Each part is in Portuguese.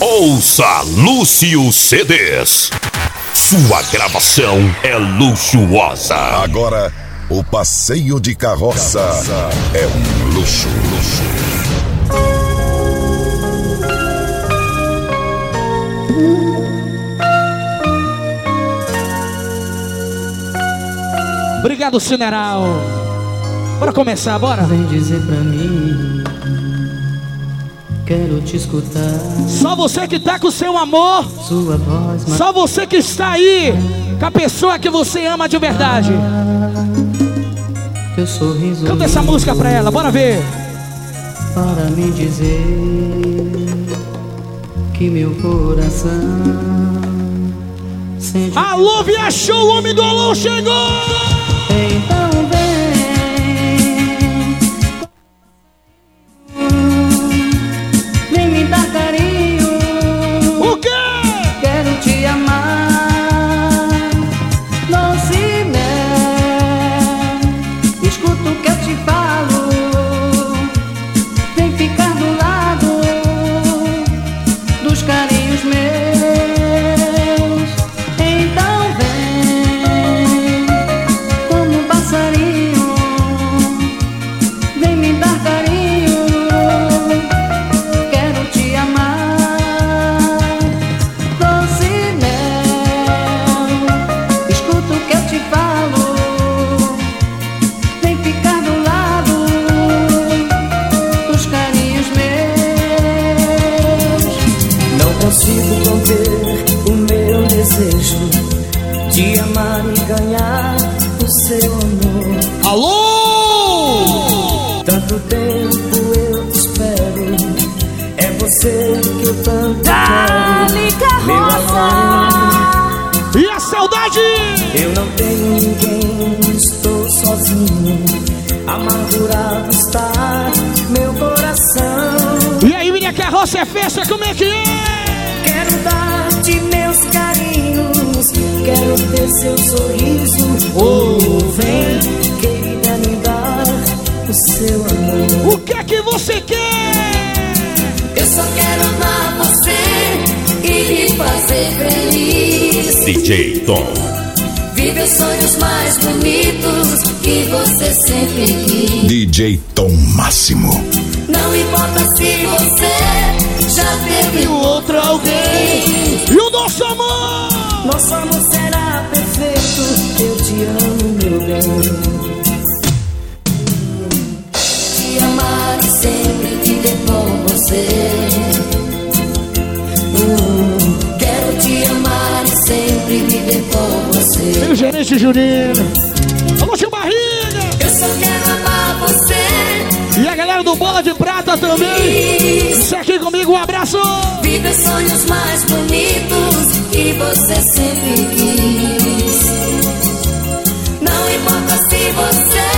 Ouça Lúcio CDs. Sua gravação é luxuosa. Agora, o passeio de carroça é um luxo, luxo. Obrigado, Cineral. Bora começar, bora. Vem dizer pra mim. Quero te escutar. Só você que tá com o seu amor. Sua voz. Só você que está aí com a pessoa que você ama de verdade. Teu sorriso. Canta essa música pra ela, bora ver. Para me dizer que meu coração sente. Alô, Via Show, o homem do alô chegou! Então desejo de amar e ganhar o seu amor. Alô! Tanto tempo eu te espero. É você que eu tanto Dali quero. Meu amor. E a saudade? Eu não tenho ninguém, estou sozinho. Amargurado está meu coração. E aí, minha carroça é festa, como é que é? Quero dar-te meus carinhos, quero ter seu sorriso. Oh, vem, querida, me dar o seu amor. O que é que você quer? Eu só quero amar você e me fazer feliz. DJ Tom. Viver sonhos mais bonitos que você sempre quis. DJ Tom Máximo. Não importa se você já teve um outro alguém. E o nosso amor? Nosso amor será perfeito, eu te amo, meu bem. Te amar e sempre viver com você. Hum, quero te amar e sempre viver com você. Meu gerente Juninho. Alô, tio Barriga. Eu só quero galera do Bola de Prata também. Isso aqui comigo, um abraço. Viver sonhos mais bonitos que você sempre quis. Não importa se você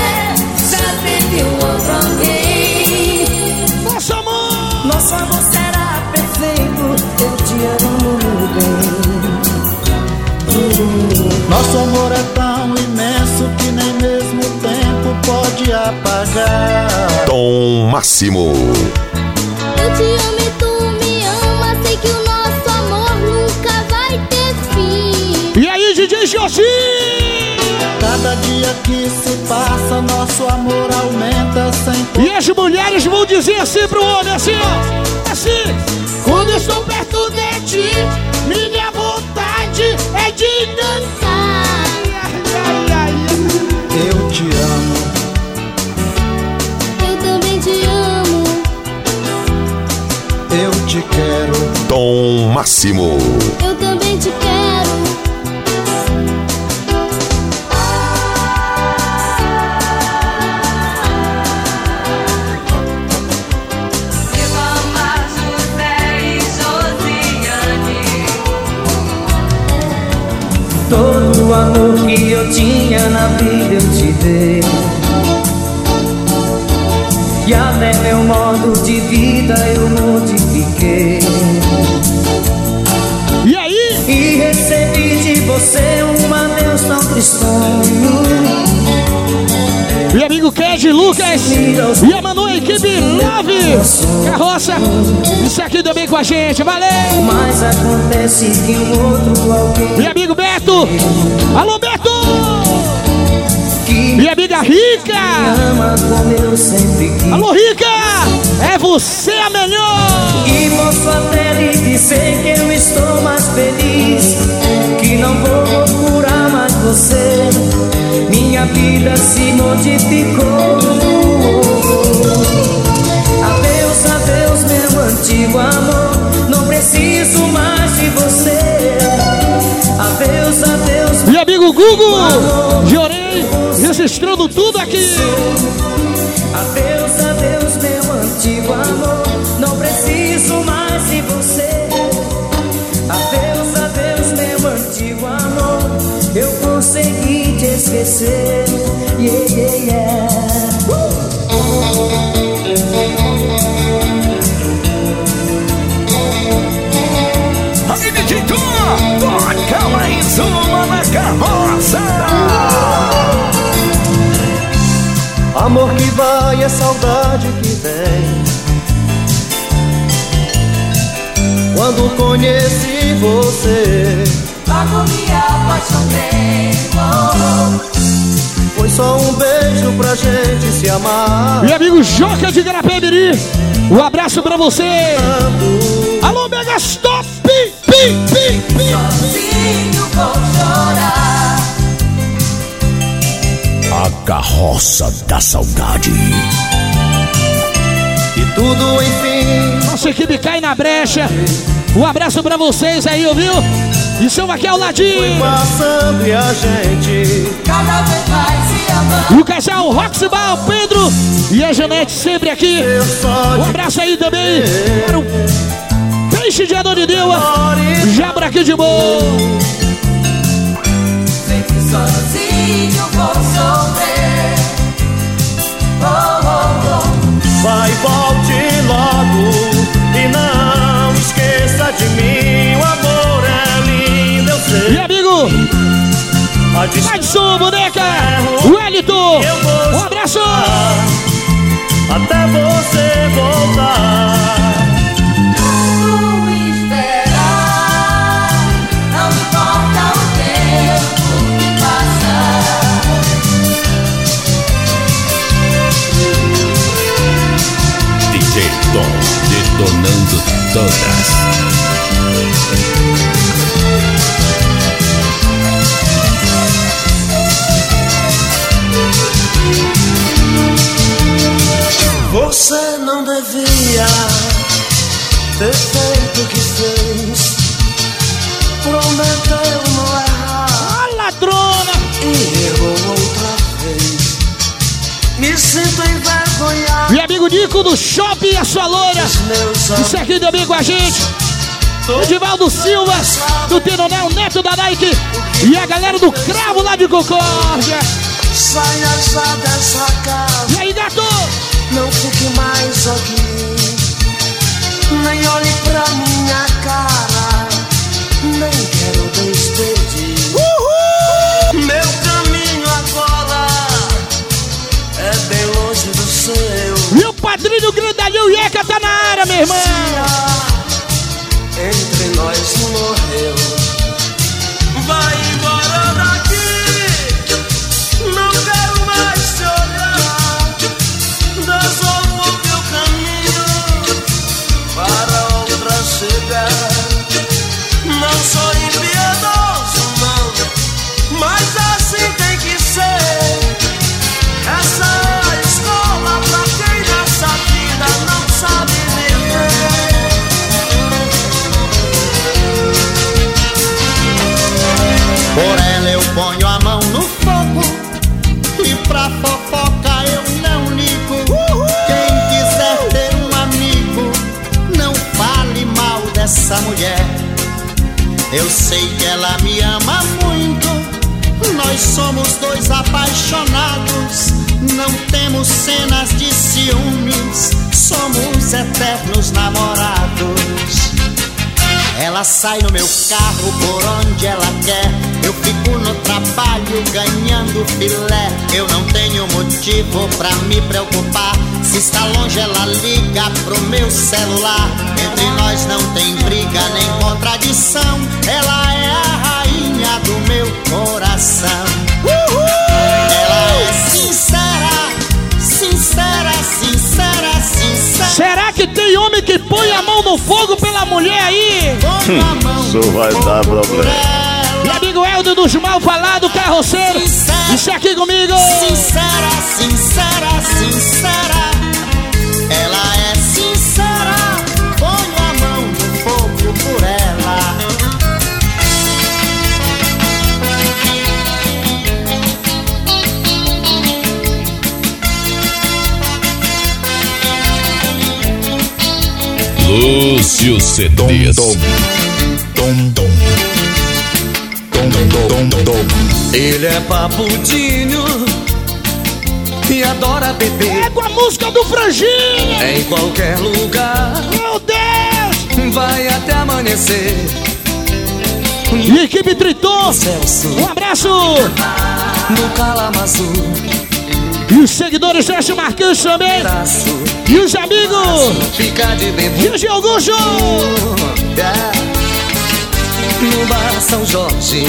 já teve um outro alguém. Nosso amor. Nosso amor será perfeito, eu te amo, meu bem. Nosso amor é apagar. Tom Máximo. Eu te amo e tu me ama, sei que o nosso amor nunca vai ter fim. E aí, DJ Josi? Cada dia que se passa, nosso amor aumenta sem E as mulheres vão dizer assim pro homem, assim, ó. Assim. Quando estou perto de ti, minha te quero. Tom Máximo. Eu também te quero. Todo o amor que eu tinha na vida eu te dei. E até meu modo de vida eu modifiquei. Fred, Lucas e a Manu, a equipe Love Carroça. Isso aqui também com a gente, valeu! Mas acontece que um outro alguém Meu amigo Beto! Alô, Beto! Minha amiga Rica! Alô, Rica! É você a melhor! E posso até lhe dizer que eu estou mais feliz Que não vou procurar mais você Minha vida se modificou Adeus, adeus, meu antigo amor Não preciso mais de você Adeus, adeus, Meu amigo Gugu! Jorei, registrando tudo aqui! Esquecer. Yeah, yeah, yeah. Aí, DJ Tom, toca mais uma na carroça. Amor que vai é saudade que vem. Quando conheci você, Logo só um beijo pra gente se amar. Meu amigo Joca de Garapé-Miri, um abraço pra você! Alô, Mega Stop! Pi, pi, pi, pi. sozinho vou chorar. A carroça da saudade. E tudo enfim Nossa equipe cai na brecha. Um abraço pra vocês aí, ouviu? E são aqui ao ladinho. passando e a gente Cada vez mais se amando. O casal Roxbal, Pedro e a Janete sempre aqui. Um abraço aí também para o Peixe de Adonideua. Já por aqui de boa. Distância Adson, boneca, Wellington. Um abraço. até você voltar. Vou esperar. Isso aqui com a gente. Edivaldo Silva, do Teronel Neto da Nike. E a galera do Cravo lá de Concórdia. Saia já dessa casa. E aí, gato? Não fique mais aqui. Nem olhe pra minha cara. Nem quero despedir. Meu caminho agora é bem longe do seu. Meu padrinho Grandalhão Ieca tá na área, meu irmão. Entre nós morreu. Eu sei que ela me ama muito. Nós somos dois apaixonados. Não temos cenas de ciúmes. Somos eternos namorados ela sai no meu carro por onde ela quer. Eu fico no trabalho ganhando filé. Eu não tenho motivo pra me preocupar. Se está longe, ela liga pro meu celular. Entre nós não tem briga nem contradição. Ela é a rainha do meu coração. Será que tem homem que põe a mão no fogo pela mulher aí? Mão Isso vai dar problema. Meu amigo Helder dos Mal Falado, carroceiro. Isso aqui comigo. Sincera, sincera, sincera. Lúcio CDs. Ele é papudinho e adora beber É com a música do Franjinha. em qualquer lugar. Meu Deus. Vai até amanhecer. E equipe Triton. Celso Um abraço. no calamaçu, E os seguidores Jesse Marquinhos também. braço, E os amigos. de dentro. Gil de Augusto. No bar São Jorge,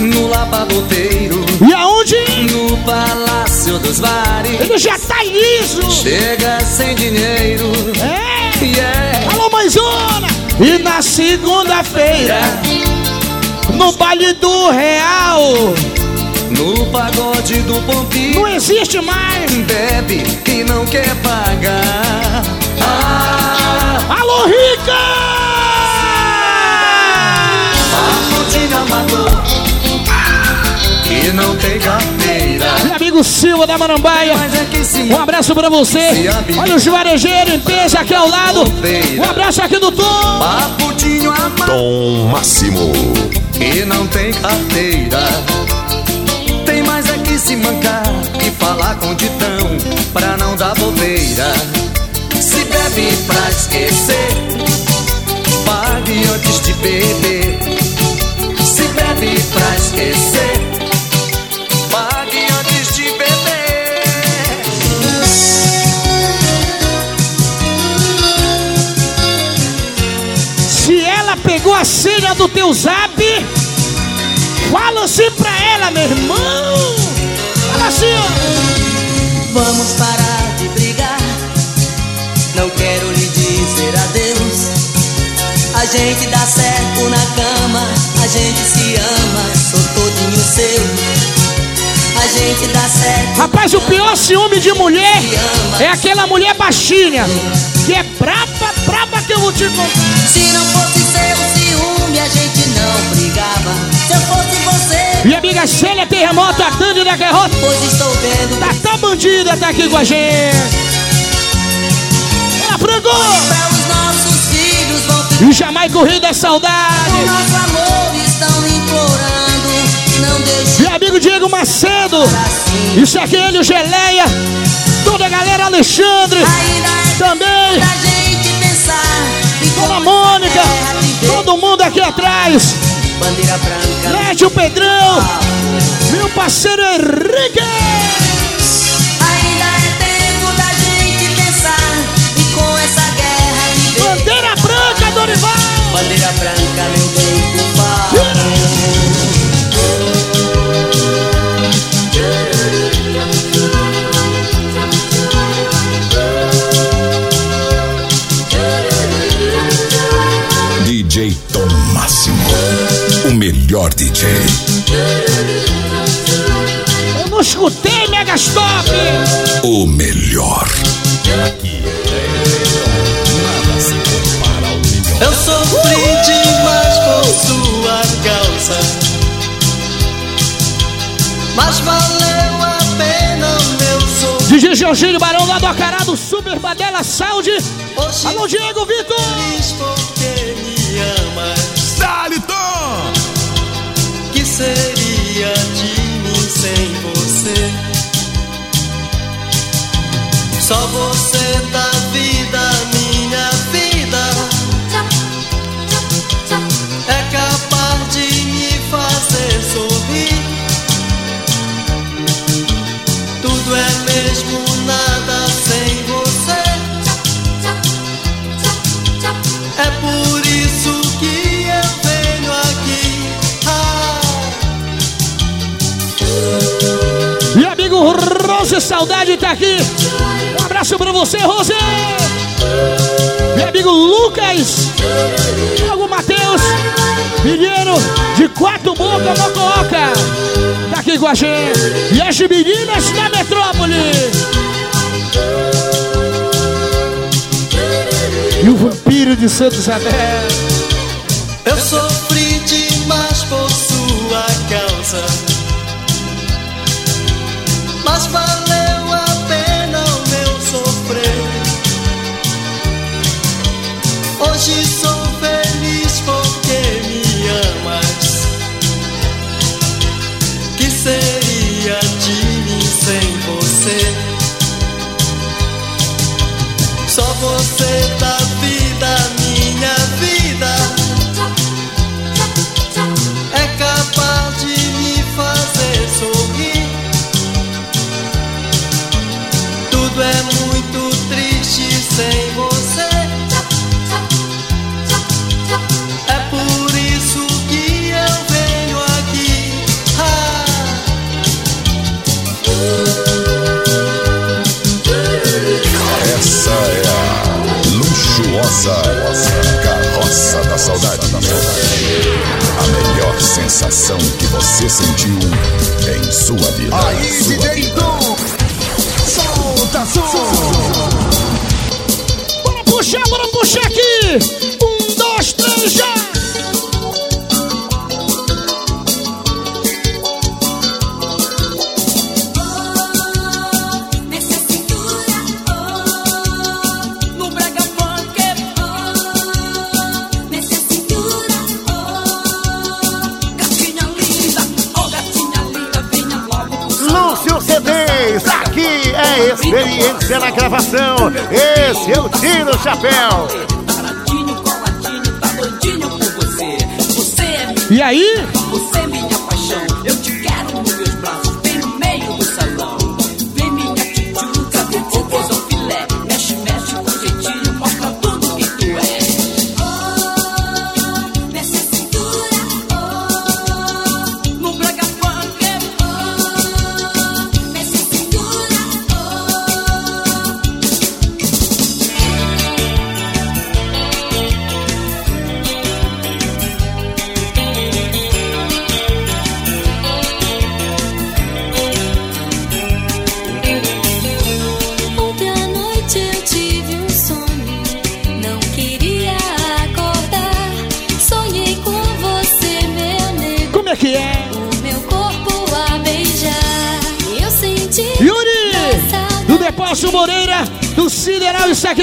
no lavadoteiro, E aonde? no Palácio dos Bares. Ele já tá liso. Chega sem dinheiro, É. yeah. Alô, mãezona. E na segunda-feira, no baile do Real, No pagode do Pompinho, não existe mais. bebe e não quer pagar. Ah, Alô, Rica! papudinho amador, que não tem carteira. Meu amigo Silva da Marambaia. É que Um abraço pra você. Olha os varejeiros em peso aqui ao lado. Um abraço aqui do Tom. Papudinho amador. Tom Máximo. que não tem carteira. Se mancar e falar com ditão pra não dar bobeira. Se bebe pra esquecer, pague antes de beber. Se bebe pra esquecer, pague antes de beber. Se ela pegou a senha do teu zap, fala assim pra ela, meu irmão. Vamos parar de brigar. Não quero lhe dizer adeus. A gente dá certo na cama, a gente se ama, sou todinho seu. A gente dá certo. Rapaz, o pior ciúme de mulher é aquela mulher baixinha. Que é braba, braba que eu vou te contar. Se não fosse seu ciúme, a gente não brigava. Se eu fosse você, Minha amiga Célia Terremoto, a Dani da Guerrota. pois estou vendo Tá tão bandida, tá aqui com a gente. Ela ficar. E jamais corri da O saudade. nosso amor estão implorando. Não deixe Meu amigo Diego Macedo. Isso aqui ele, o Geleia. Toda a galera, Alexandre. É Também. E Dona Mônica. Todo mundo aqui atrás. Bandeira branca. Lédio Pedrão. Meu parceiro Henrique. Ainda é tempo da gente pensar. E com essa guerra. Bandeira branca, Dorival. Bandeira branca, meu melhor DJ. Eu não escutei, Megastop. O melhor. Eu sofri demais por sua causa. Mas valeu a pena o meu sofrimento. DJ Jorginho Barão lá do Acarado, Super Badela Sound. Hoje Alô, Diego Vitor. feliz porque me amas. Dali, Tom! seria de mim sem você? Só você da vida, minha vida, é capaz de me fazer sorrir. Tudo é mesmo saudade tá aqui. Um abraço pra você, Rosé. Meu amigo Lucas. Thiago Matheus. Menino de quatro boca, mococa. Tá aqui com a gente. E as meninas da metrópole. E o vampiro de Santa Isabel. Eu sofri demais por sua causa. Mas valeu Hoje sou feliz porque me amas. Que seria de mim sem você? Só você da luxuosa carroça da saudade. A melhor sensação que você sentiu em sua vida. Aí, Sua DJ vida. Dom. Solta som. Bora puxar, bora puxar aqui. Experiência na gravação. Esse eu tiro o chapéu. Paradinho, coladinho,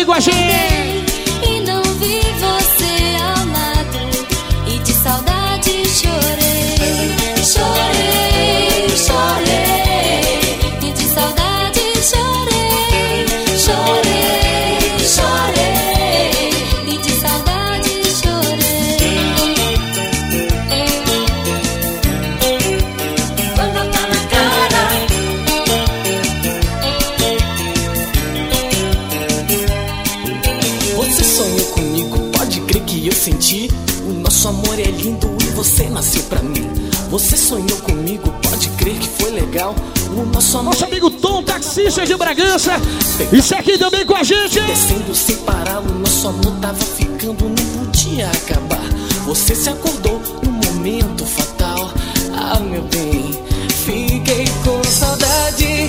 comigo a gente. Você sonhou comigo, pode crer que foi legal. O nosso amor Nosso amigo Tom, taxista de Bragança, isso aqui também com a gente. descendo sem parar. O nosso amor tava ficando, não podia acabar. Você se acordou num momento fatal. Ah, meu bem, fiquei com saudade.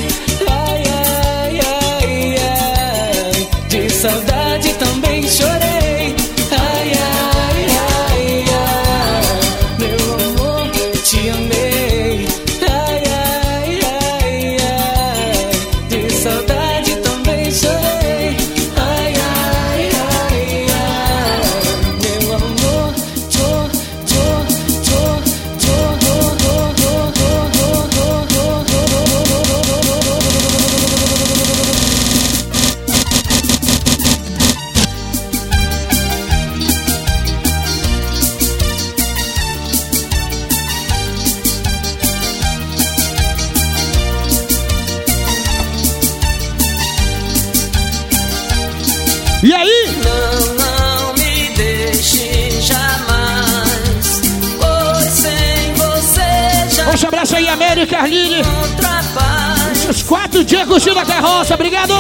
Quatro dias curtindo a carroça, obrigado!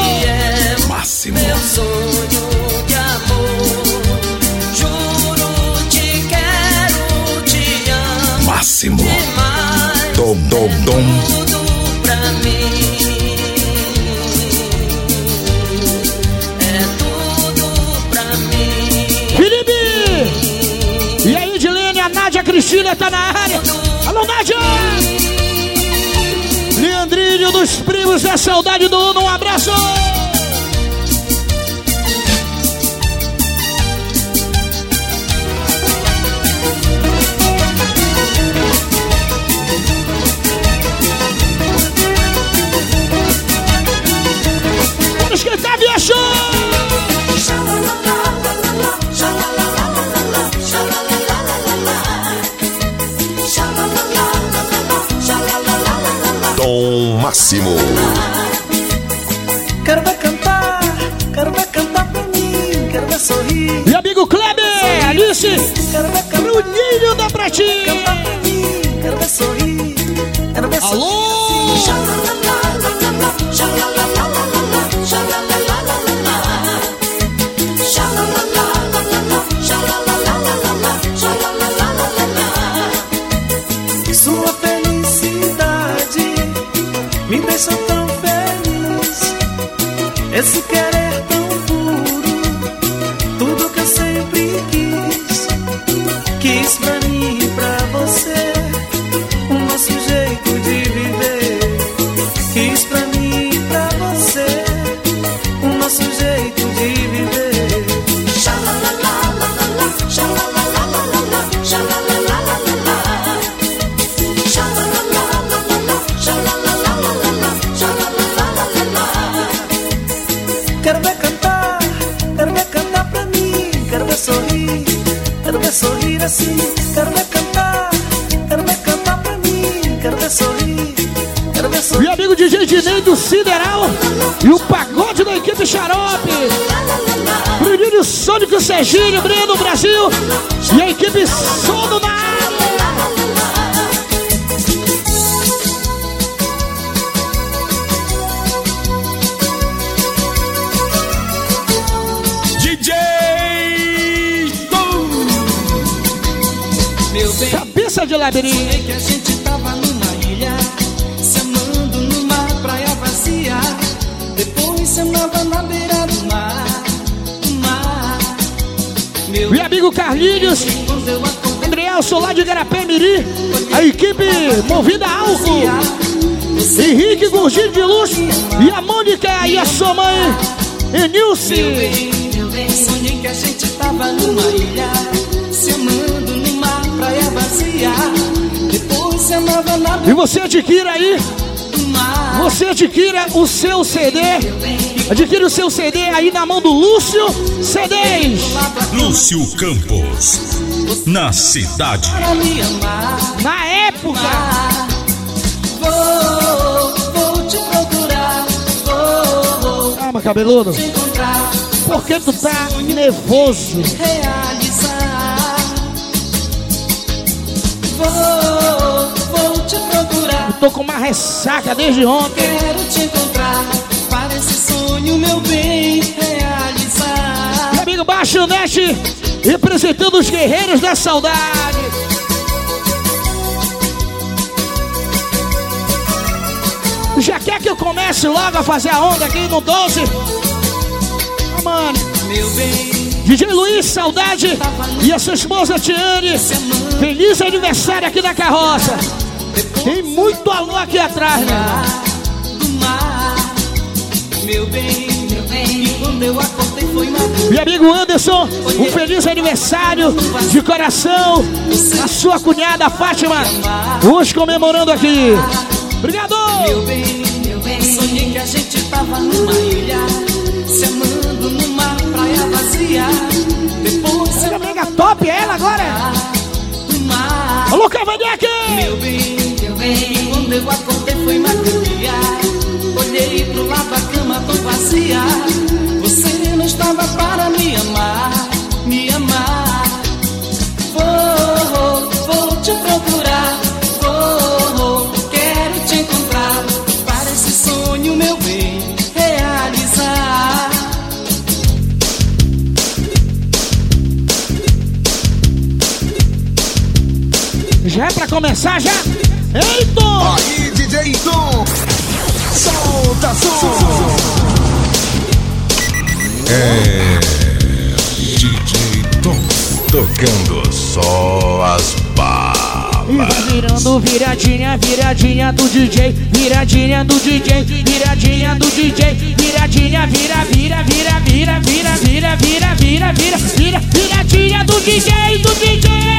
Máximo. Meu sonho de amor. Juro, te quero, te amo Máximo. demais. Dom, dom, dom. Tudo pra mim. É tudo pra mim. Felipe! E aí, Dilene, a Nádia Cristina tá na área. Alô, Nádia! Dos primos da saudade do Uno, um abraço! Máximo. Quero ver cantar, quero ver cantar pra mim, quero ver sorrir, E amigo Kleber, Alice, quero ver cantar Bruninho da Pratinha. pra mim, quero ver sorrir, quero ver sorrir. Alô! Serginho, Breno Brasil e a equipe Sono na. DJ Dom. Meu bem, Cabeça de labirinto. sei que a gente tava numa ilha, se amando numa praia vazia. Depois se amava na beira Meu amigo Carlinhos, Andrielson lá de Garapé Miri, a equipe movida a álcool. Henrique Gurgir de Luz e a Mônica e a sua mãe, meu Enilce. bem, meu bem, sonhei que a gente tava numa ilha, se amando numa praia vazia. Depois se amava na E você adquira aí, você adquira o seu CD. Adquira o seu CD aí na mão do Lúcio CDs. Lúcio Campos. Na cidade. Para me amar. Na época, Vou, vou te procurar, vou, calma cabeludo, te encontrar, por que tu tá nervoso? realizar. Vou, vou te procurar, Tô com uma ressaca desde ontem. quero te encontrar, sonho, meu bem, realizar. Meu amigo Baixo Neste, representando os guerreiros da saudade. Já quer que eu comece logo a fazer a onda aqui no 12? Ah, mano. Meu bem, DJ Luiz, saudade. E a sua esposa Tiane. Feliz aniversário aqui na carroça. Tem muito alô aqui atrás, meu irmão. Meu bem, meu bem. E quando eu acordei foi madrugada. Meu amigo Anderson, um feliz aniversário de coração. A sua cunhada Fátima, hoje comemorando aqui. Obrigado! Meu bem, meu bem, sonhei que a gente tava numa ilha, se amando numa praia vazia. Depois Ela é mega top, ela agora. Alô, Cavanhaque! Meu bem, meu bem, quando eu acordei foi madrugada. Olhei pro lado, a cama fantasia. Você não estava para me amar, me amar. Vou, vou te procurar. Vou, quero te encontrar. Para esse sonho, meu bem, realizar. Já é pra começar, já? Ei, Tom! Aí, DJ Tom! Solta, solta! É. DJ Tom. Tocando só as E balas. vai virando viradinha, viradinha do DJ, viradinha do DJ, viradinha do DJ, viradinha, vira, vira, vira, vira, vira, vira, vira, vira, vira, vira, viradinha do DJ, do DJ.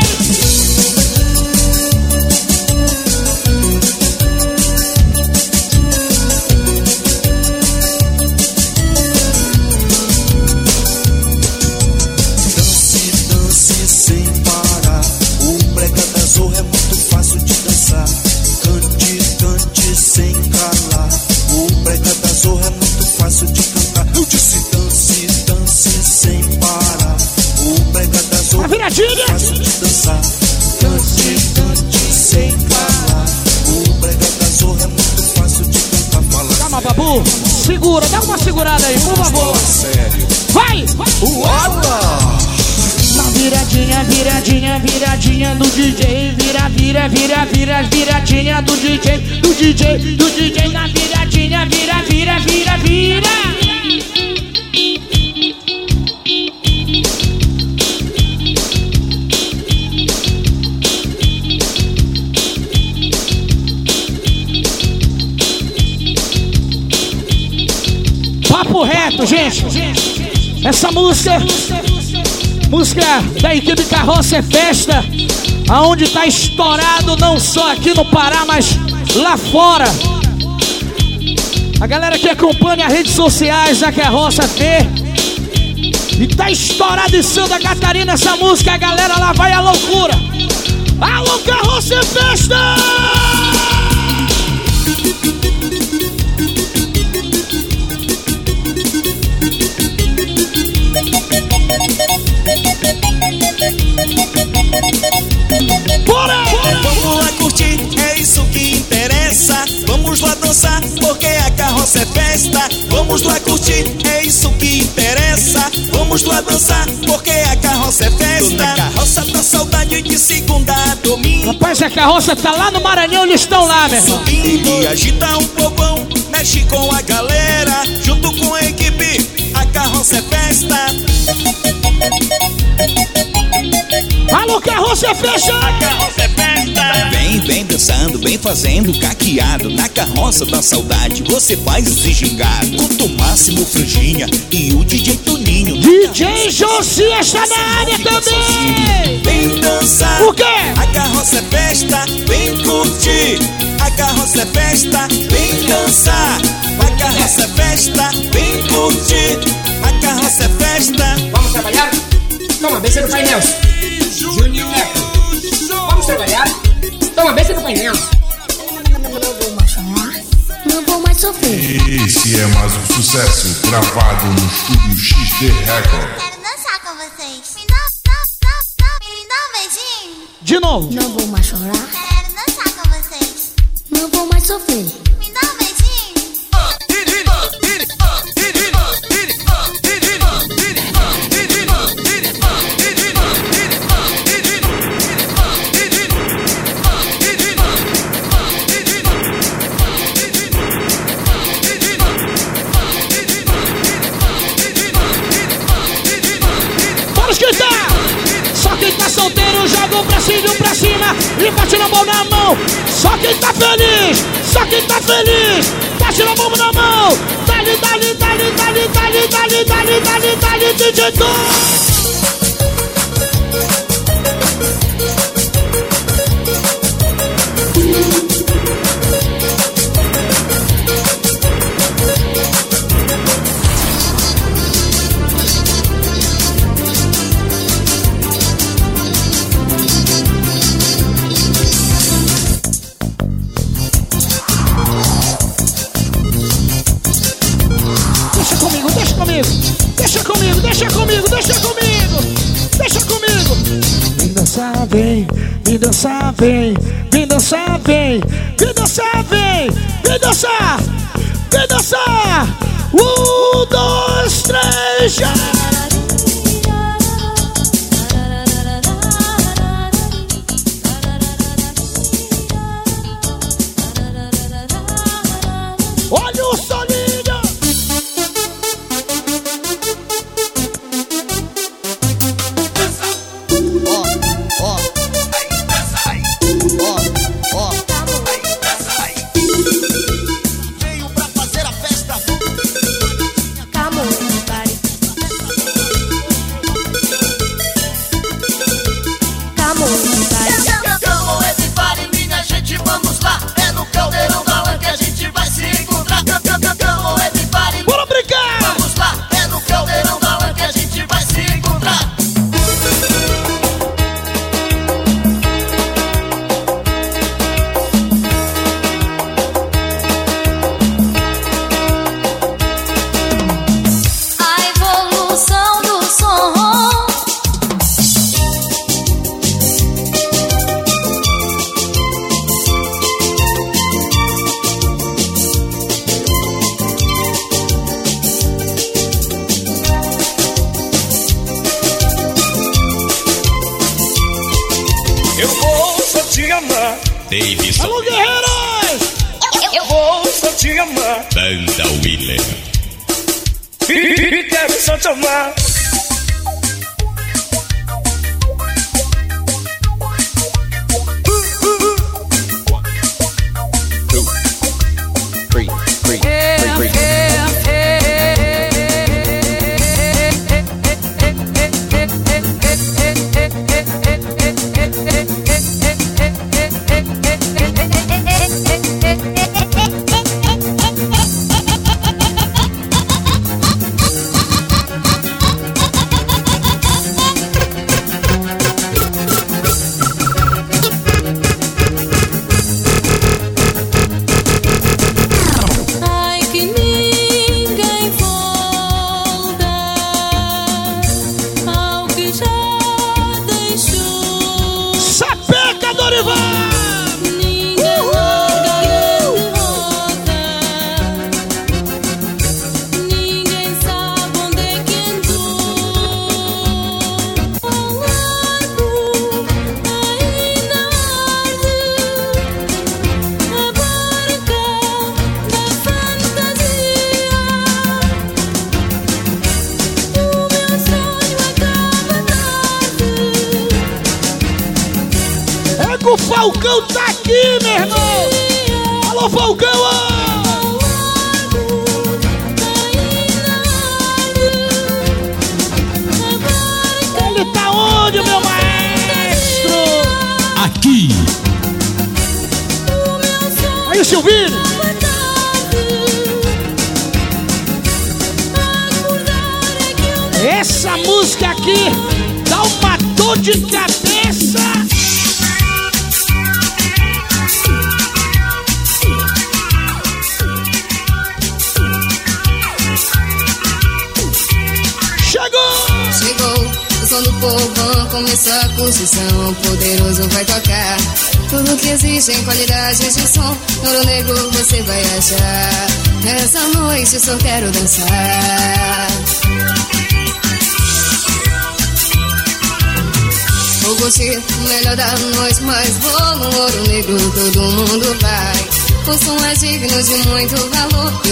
Viradinha, do DJ, vira, vira, vira, vira, viradinha do DJ, do DJ, do DJ na viradinha, vira, vira, vira, vira. Papo reto, gente. Essa música, música da equipe Carroça é Festa, aonde tá estourado não só aqui no Pará, mas lá fora. A galera que acompanha as redes sociais da Carroça Fê. E tá estourado em Santa Catarina essa música, a galera lá vai à loucura. Alô, Carroça é Festa! Bora! Vamos lá curtir, é isso que interessa. Vamos lá dançar, porque a carroça é festa. Vamos lá curtir, é isso que interessa. Vamos lá dançar, porque a carroça é festa. Na carroça da saudade de segunda a domingo. Rapaz, a carroça tá lá no Maranhão, eles estão lá, meu irmão. Subindo, agita um povão, mexe com a galera. Junto com a equipe, a carroça é festa. Alô, carroça é festa! Carroça é festa. Vem, vem dançando, vem fazendo caqueado Na carroça da saudade você faz esse gingado Com o Máximo Franjinha e o DJ Toninho DJ Josias tá na área também! Vem dançar. O quê? A carroça é festa, vem curtir. A carroça é festa, vem dançar. A carroça é festa, vem curtir. Toma, benção no painel. Júnior. Vamos trabalhar? Toma, benção no painel. Não vou mais sofrer. Esse é mais um sucesso gravado no estúdio XD Record. Quero dançar com vocês. Me dá, dá, dá, dá, me dá um beijinho. De novo. Não vou mais chorar. Quero dançar com vocês. Não vou mais sofrer. E bate na mão na mão. Só quem tá feliz, só quem tá feliz, bate na mão na mão. Dali, dali, dali, dali, dali, dali, dali, dali, dali, DJ Tom. Dançar, vem, vem dançar, vem, vem dançar, vem, vem dançar, vem dançar.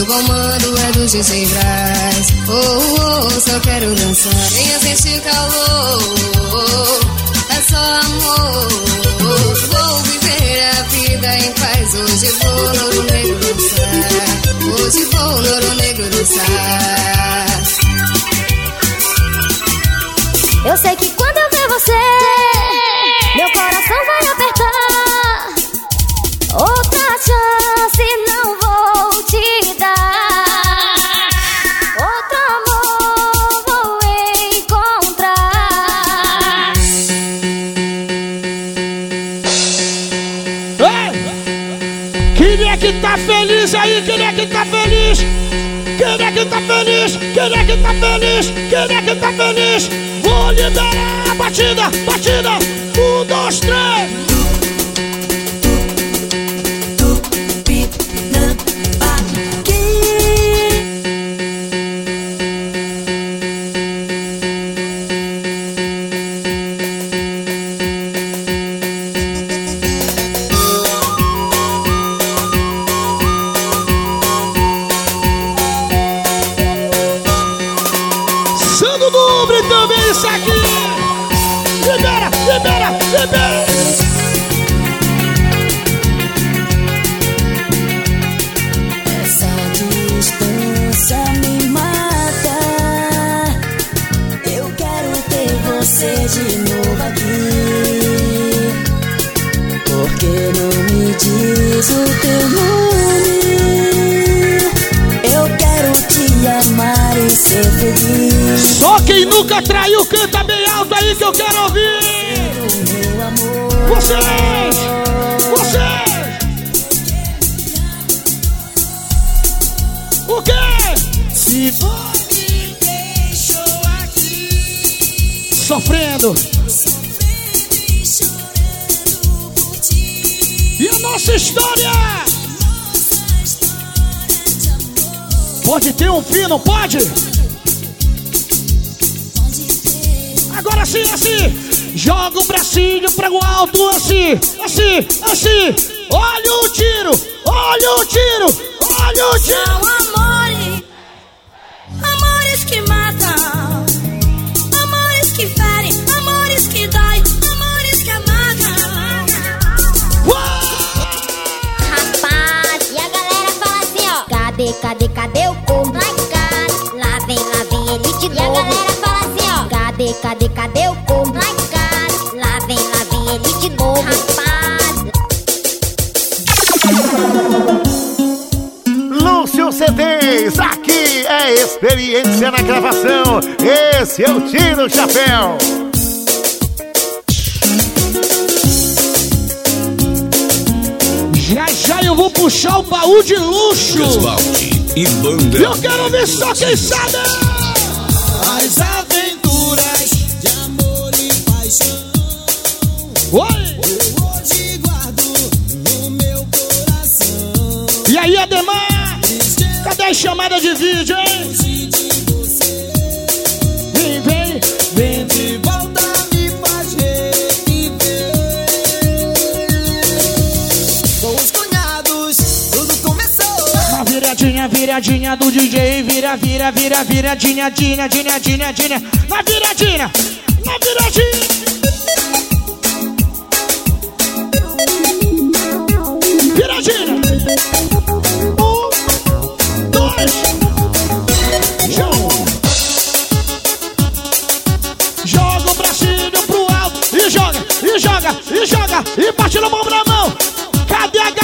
O comando é do DJ Braz. Oh, oh, oh, só quero dançar. Venha sentir calor, é só amor. Vou viver a vida em paz. Hoje vou no ouro negro dançar. Hoje vou no ouro negro dançar. Eu sei que quando eu ver você, meu coração vai apertar. Outra chance não feliz? Quem é que tá feliz? Quem é que tá feliz? Vou liberar a batida, batida. Um, dois, três. E a nossa história? Pode ter um fim, não pode? Agora sim, assim. Joga o bracinho para o alto, assim, assim, assim. Olha o tiro, olha o tiro, olha o tiro. Cadê, o corpo? Lá em casa, lá vem, lá vem ele de novo. E a galera fala assim, ó. Cadê, cadê, cadê o corpo? Lá em casa, lá vem, lá vem ele de novo. Rapaz, Lúcio CDs, aqui é experiência na gravação. Esse é o Tiro Chapéu. Já já eu vou puxar o baú de luxo. E banda. Eu quero ver só quem sabe. As aventuras de amor e paixão. Oi! Eu hoje guardo no meu coração. E aí, Ademar? Cadê a chamada de vídeo, hein? Viradinha, do DJ, vira, vira, vira, viradinha, dinha, dinha, dinha, dinha. Na viradinha, na viradinha. Viradinha. Um, dois. Joga. Joga o bracinho pro alto e joga, e joga, e joga, e bate na mão na mão. Cadê a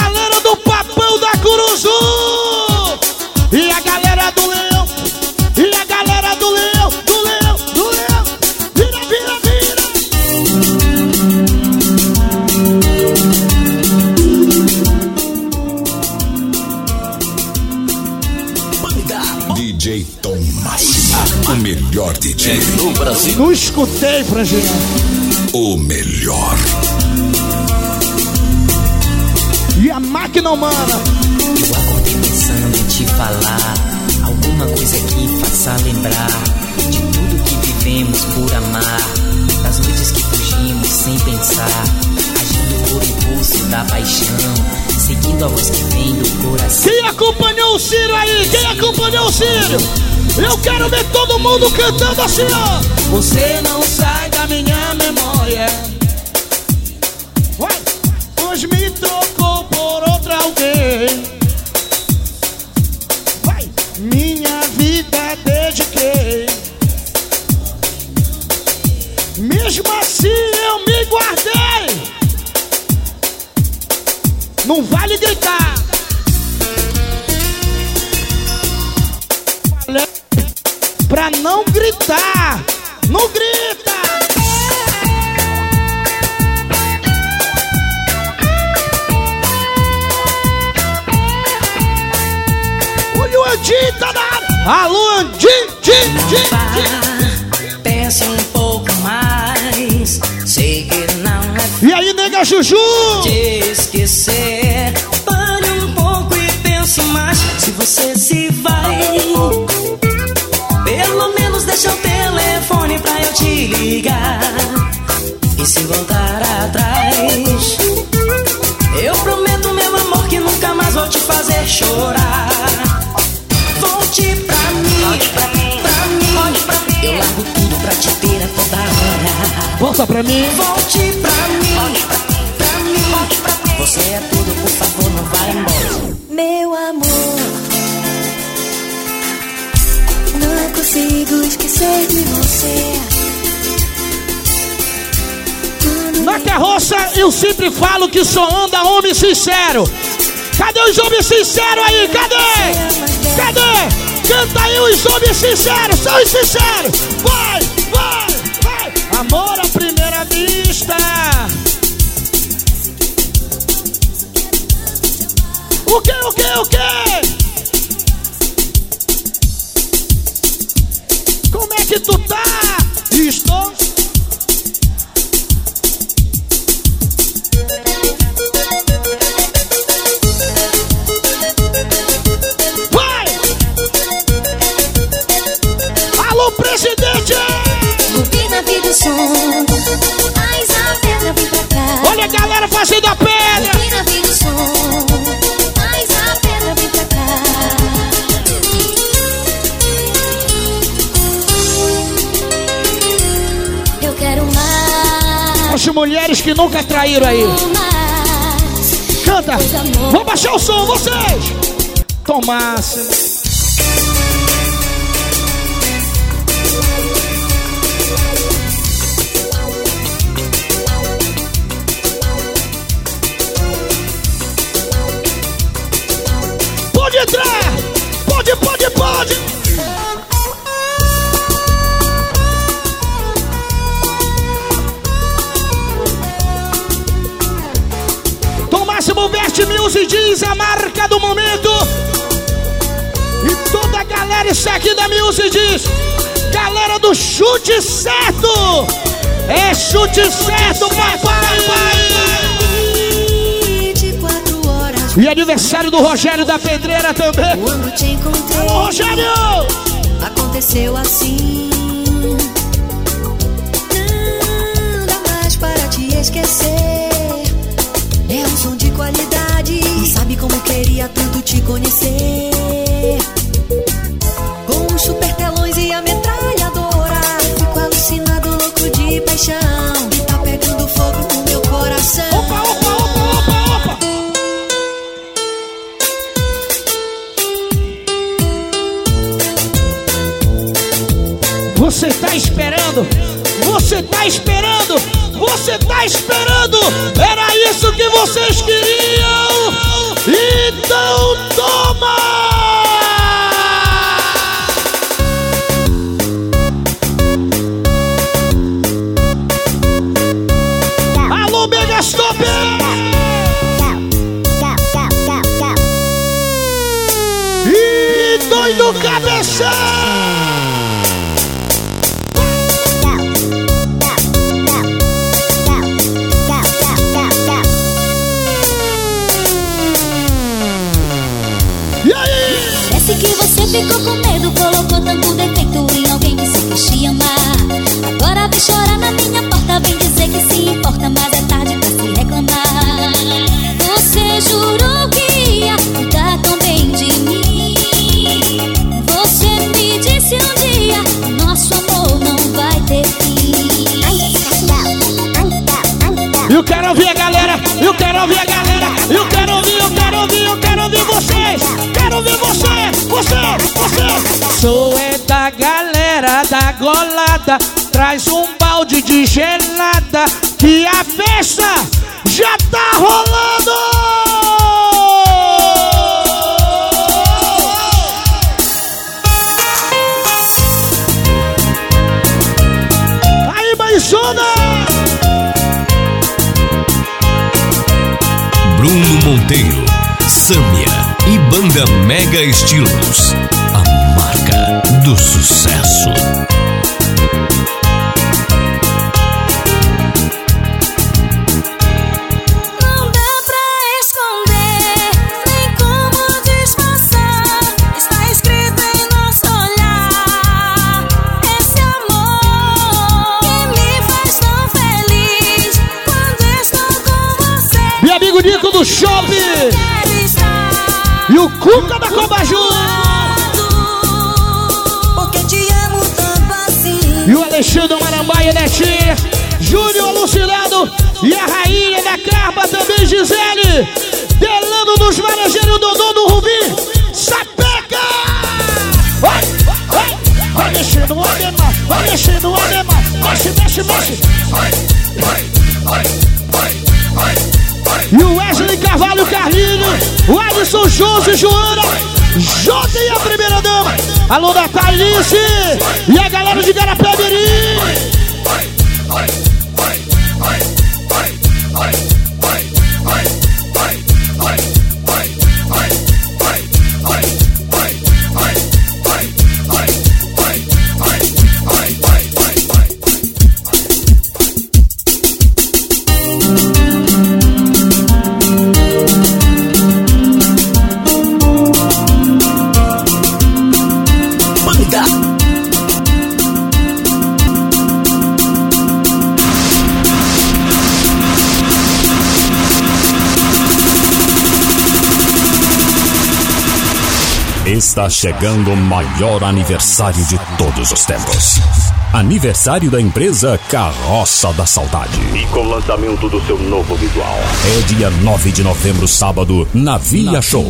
Não escutei, Franginha. O melhor. E a máquina humana? Eu acordei pensando em te falar alguma coisa que faça lembrar de tudo que vivemos por amar, das noites que fugimos sem pensar, agindo por impulso da paixão, seguindo a voz que vem do coração. Quem acompanhou o Ciro aí? Quem acompanhou o Ciro? Eu quero ver todo mundo cantando assim, ó. Você não sai da minha memória. Olha o Andim, na área. Alô, Andim, Andim, Andim, Pense um pouco mais. Sei que não é E aí, nega Juju? te esquecer. Pare um pouco e pense mais. Se você se vai, pelo menos deixa o telefone pra eu te ligar. E se voltar atrás, eu prometo, meu amor, que nunca mais vou te fazer chorar. Volte pra mim, volte pra mim, pra mim, volte pra mim. Eu largo tudo pra te ter a toda hora. Volta pra mim. Volte pra mim, volte pra mim, pra mim, volte pra mim. Você é tudo, por favor, não vai embora. Meu amor, não consigo esquecer de você. Na carroça eu sempre falo que só anda homem sincero. Cadê os homens sinceros aí? Cadê? Cadê? Canta aí os homens sinceros, são os sinceros. Vai, vai, vai. Amor à primeira vista. O que, o que, o que? Como é que tu tá? Estou fazendo a pele. As mulheres que nunca traíram aí. Canta. Vamos baixar o som, vocês. Tomás. Entrar! Pode, pode, pode! Tom Máximo Veste Music diz a marca do momento. E toda a galera isso aqui da Music diz. Galera do chute certo! É chute certo, papai! 24 horas. E aniversário do Rogério da Pedreira também. Quando te encontrei. Alô, Rogério! Aconteceu assim. Não dá mais para te esquecer. É um som de qualidade. Não sabe como queria tanto te conhecer. Tá esperando? Você tá esperando? Você tá esperando? Era isso que vocês queriam? Então toma! Alô, Megastop! Da golada, traz um balde de gelada, que a festa já tá rolando. Aí, Maisona! Bruno Monteiro, Sâmia e Banda Mega Estilos. Do sucesso. Não dá pra esconder, nem como disfarçar. Está escrito em nosso olhar. Esse amor que me faz tão feliz quando estou com você. Meu amigo Nico do Shopping Quero estar e o Cuca da Cobaju. Marambaia Netinha, Júnior alucinado e a rainha da Carpa também, Gisele. Delano dos Varejeiros, Dodô do Rubi, Sapeca! Vai, vai, vai mexendo o ademar, vai mexendo o ademar, mexe, mexe, mexe. E o Wesley Carvalho Carlinho, o Alisson Josi Joana, Jota e a primeira dama, alô da Thailice e a galera de Garapé Mirim. Está chegando o maior aniversário de todos os tempos. Aniversário da empresa Carroça da Saudade. E com o lançamento do seu novo visual. É dia 9 de novembro, sábado, na Via, Show.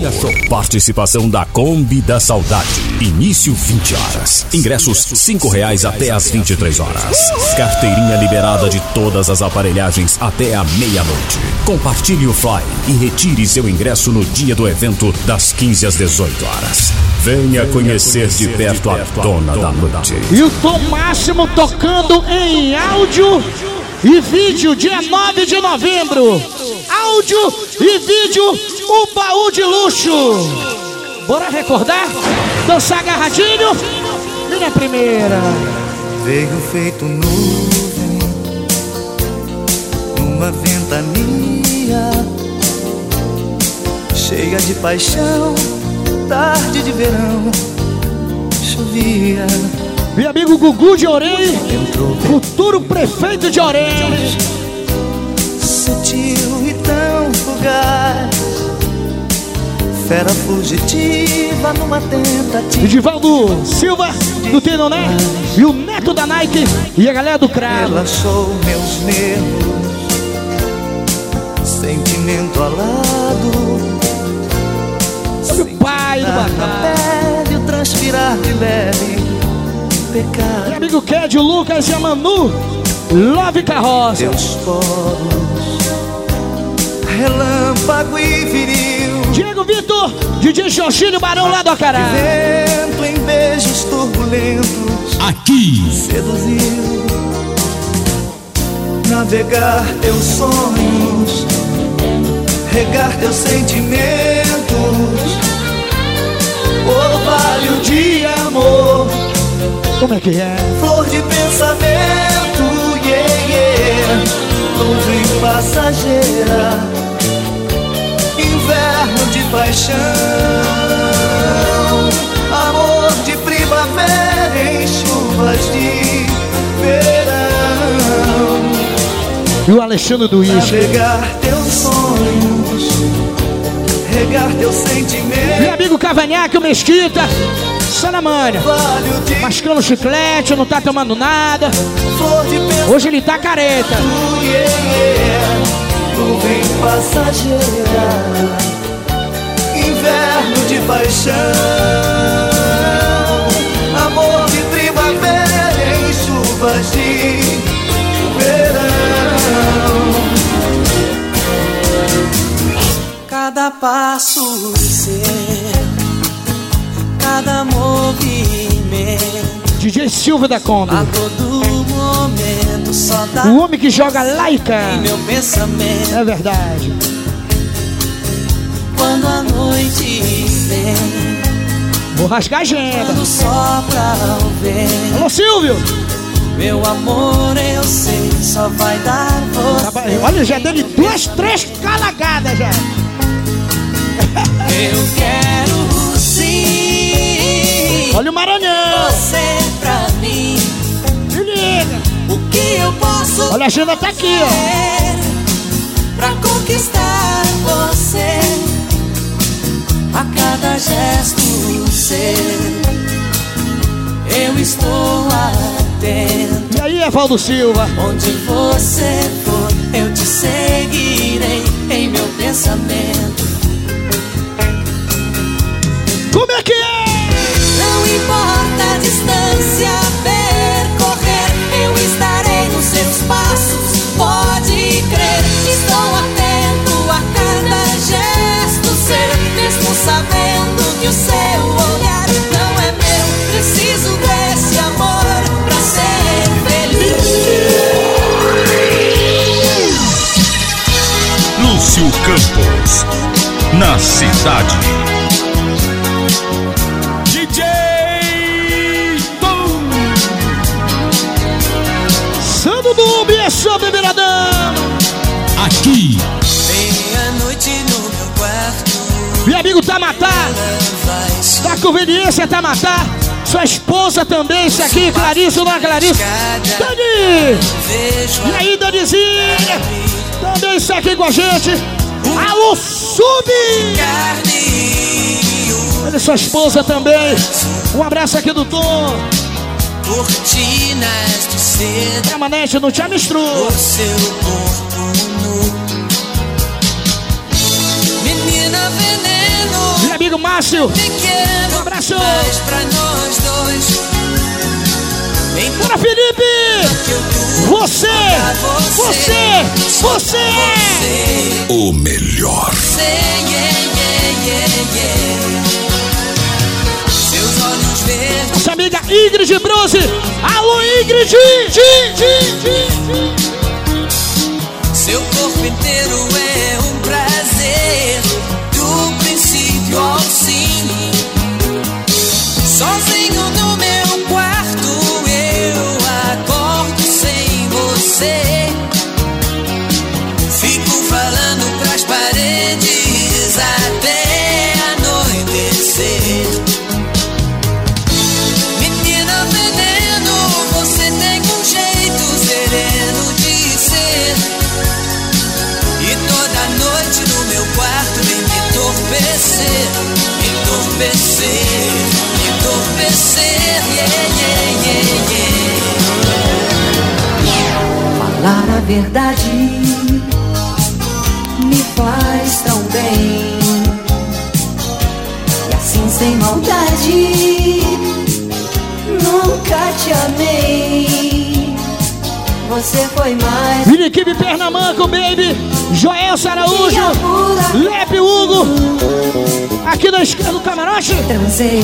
Participação da Kombi da Saudade. Início 20 horas. Ingressos 5 reais até às 23 horas. Carteirinha liberada de todas as aparelhagens até a meia-noite. Compartilhe o Fly e retire seu ingresso no dia do evento das 15 às 18 horas. Venha conhecer de perto a dona da noite. E o Tom Máximo tocando em áudio e vídeo, dia 9 de novembro. Áudio e vídeo, o baú de luxo. Bora recordar? Dançar agarradinho? E na primeira. Veio feito nuvem numa ventania cheia de paixão, tarde de verão, chovia. Meu amigo Gugu de Orei, futuro prefeito de Orei. Sutil e tão fugaz, fera fugitiva numa tentativa. Edivaldo Silva, do Tenoné, e o neto da Nike, e a galera do Cravo. Relaxou meus nervos, sentimento alado. Pai do pele, o transpirar de leve, pecado. Meu amigo Ked, o Lucas e a Manu, Love Carroça. Teus poros, relâmpago e viril. Diego Vitor, DJ Xoxinho, Barão lá do Acará. Vento em beijos turbulentos. Aqui. Seduziu. Navegar teus sonhos. Regar teus sentimentos. De amor. Como é que é? Flor de pensamento. Yeah, yeah. Nuvem passageira. Inverno de paixão. Amor de primavera em chuvas de verão. E o Alexandre do Isco. Navegar teus sonhos. Regar teus sentimentos. Meu amigo Cavanhaque, o Mesquita, Sanamânia. Mascando chiclete, não tá tomando nada. Hoje ele tá careta. Yeah, yeah. Nuvem passageira. Inverno de paixão. Passo seu, cada movimento, DJ Silva da Kombi. a todo momento só dá O homem que joga laica. em meu pensamento. É verdade. Quando a noite vem, Vou rasgar a agenda. quando sopra o vento, Alô, Silvio. meu amor eu sei só vai dar você. Olha, já deu duas, três calagadas já. Eu quero sim. Olha o Maranhão. Você pra mim. Se liga. O que eu posso Olha, a agenda tá aqui, ó. fazer pra conquistar você? A cada gesto seu, eu estou atento. E aí, Evaldo Silva? Onde você for, eu te seguirei em meu pensamento. Importa a distância percorrer, eu estarei nos seus passos. Pode crer, estou atento a cada gesto seu, mesmo sabendo que o seu olhar não é meu. Preciso desse amor pra ser feliz. Lúcio Campos. Na cidade. Bebeira dama. Aqui. Meu amigo Tamatá. Da conveniência Tamatá. Sua esposa também, isso aqui, Clarice, não é Clarice? Dani! E aí, Danizinha? Também isso aqui com a gente. Alô, Sub! Olha sua esposa também. Um abraço aqui do Tom. Cortina cortinas de seda. Manete, não te amistrou. O seu corpo nu. Menina veneno. Meu amigo Márcio. Pequeno. Um abraço. Mas pra nós dois. Bora, Felipe! Você! Você! Você é! O melhor. Say yeah, yeah, yeah, yeah. Seus olhos verdes. Amiga Ingrid Brose! Alô, Ingrid! Seu corpo inteiro é um prazer, do princípio ao fim. Entorpecer, me yeah, yeah, yeah, yeah. Falar a verdade me faz tão bem. E assim sem maldade, nunca te amei. Você foi mais. Minha equipe Pernambuco, baby! Joel Araújo! Lepe Hugo! Aqui na esquerda do camarote! Transei.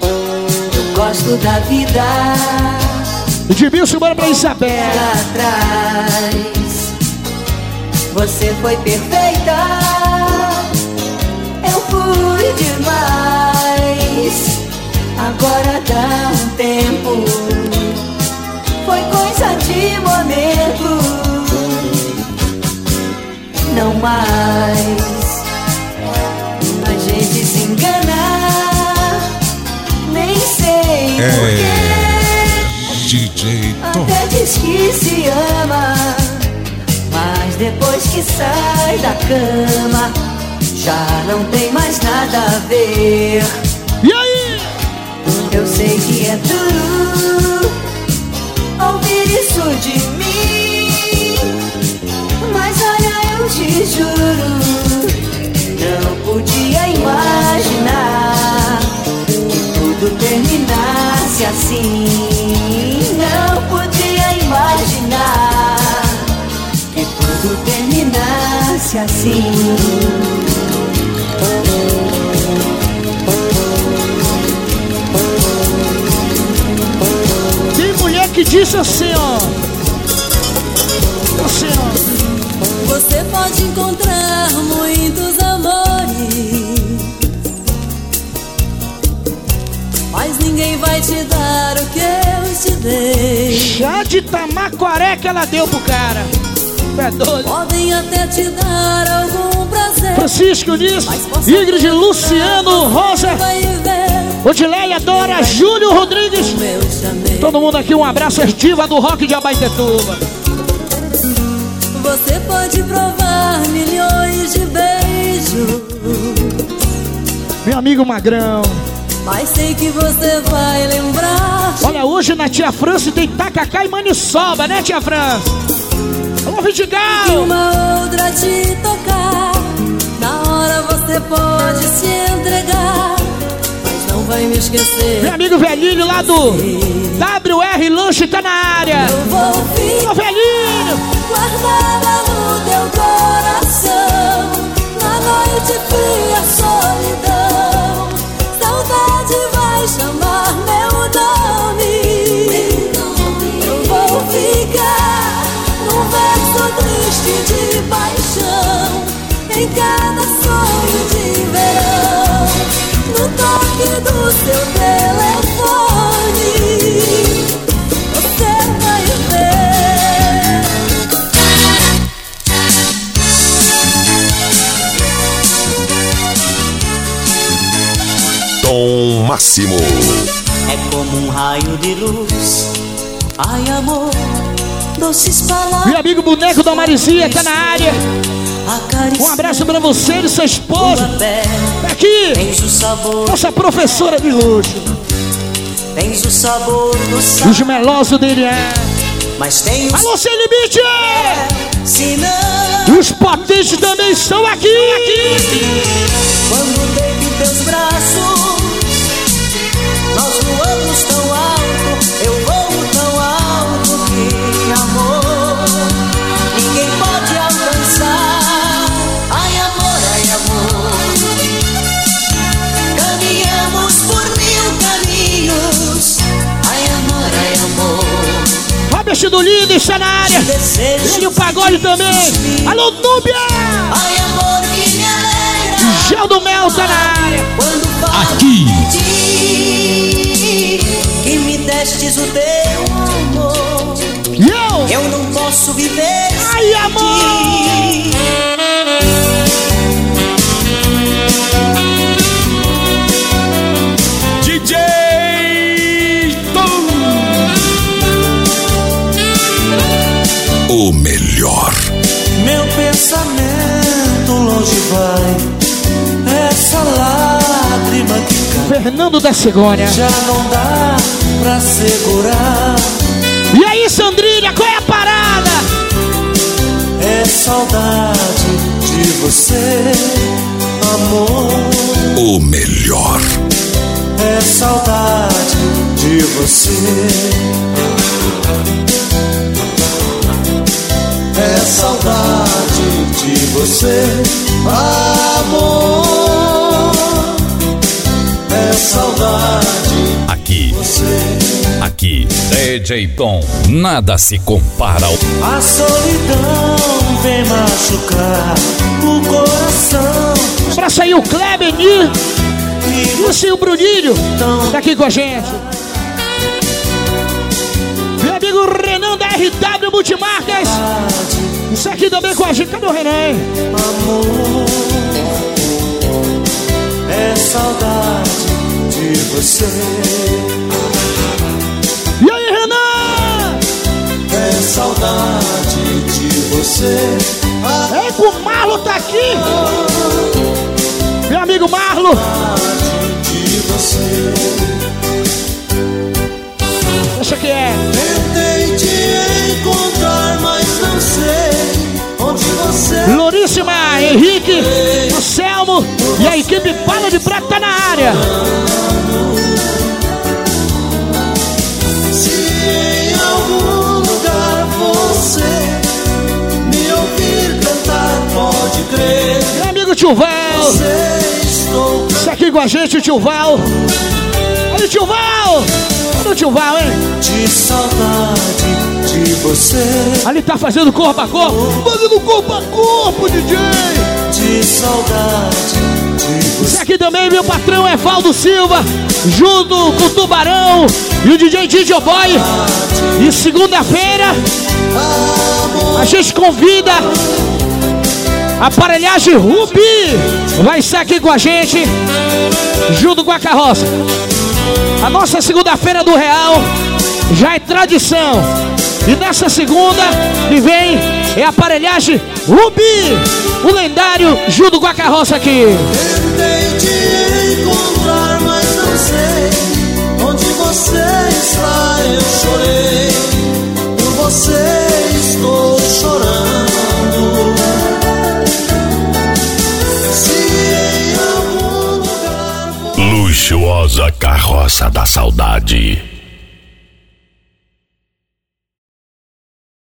Eu gosto da vida. De Bilson, bora pra Isabel! Atrás. Você foi perfeita. Eu fui demais. Agora dá um tempo. Foi coisa de momento. Não mais. Porquê. DJ Até diz que se ama, mas depois que sai da cama, já não tem mais nada a ver. E aí? Eu sei que é duro ouvir isso de mim, mas olha, eu te juro, não podia imaginar tudo terminasse assim. Não podia imaginar que tudo terminasse assim. Tem mulher que disse assim, ó. Assim, ó. Você pode encontrar muitos vai te dar o que eu te dei. Chá de tamaquaré que ela deu pro cara. É doido. Podem até te dar algum prazer. Francisco Nis, Ingrid, Luciano, Rosa, Odileia, Dora, Júlio Rodrigues. Todo mundo aqui, um abraço às divas do rock de Abaitetuba. Você pode provar milhões de beijos, Meu amigo Magrão. Mas sei que você vai lembrar. Olha, hoje na Tia França tem tacacá e maniçoba, né, Tia França? Alô, Vidigal! uma outra te tocar. Na hora você pode se entregar, mas não vai me esquecer. Meu amigo velhinho lá do WR Lanche tá na área. Eu vou ficar Ô, velhinho! guardada no teu coração. Na noite fria, solidão. Máximo. É como um raio de luz. Ai, amor, doces palavras. Meu amigo boneco da Marizinha tá na área. Um abraço pra você e sua esposa. Tá aqui, nossa professora de luxo. Tens o sabor do sal. Os melosos dele é. Mas tem o Alô, sem limite! Se não, Os potentes também estão aqui! aqui. quando deito teus braços, Ele o pagode também! Alô, Núbia! Ai amor que me alegra. Gel do Mel tá na área! Aqui. Que me destes o teu amor. Eu? Eu não posso viver Ai, sem amor! Fernando da Cigônia. Já não dá pra segurar. E aí, Sandrinha, qual é a parada? É saudade de você, amor. O melhor. É saudade de você. É saudade de você, amor. Saudade Aqui. você. Aqui. DJ Tom. Nada se compara ao. A solidão vem machucar o coração. Abraça aí o Kleber Nir e o seu Bruninho. Tá aqui com a gente. Meu amigo Renan da RW Multimarcas. Isso aqui também com a gente. Cadê o Renan? Amor, é saudade de você. E aí, Renan? É saudade de você. É que o Marlo tá aqui. Meu amigo Marlo. De você. Deixa que é. Tentei te encontrar, mas não sei onde você. Louríssima, Henrique, o Selmo e a equipe Pala de Prata tá na área. Tio Val. Isso aqui com a gente, o Tio Val. Olha o Tio Val. Olha o Tio Val, hein? de saudade de você. Ali tá fazendo corpo a corpo. Fazendo corpo a corpo, DJ. De saudade de Isso aqui também, meu patrão, é Valdo Silva, junto com o Tubarão e o DJ DJ Boy. E segunda-feira, a gente convida aparelhagem Rubi. Vai estar aqui com a gente, junto com a carroça. A nossa segunda-feira do Real já é tradição. E nessa segunda que vem é aparelhagem Rubi, o lendário junto com a carroça aqui. Da saudade.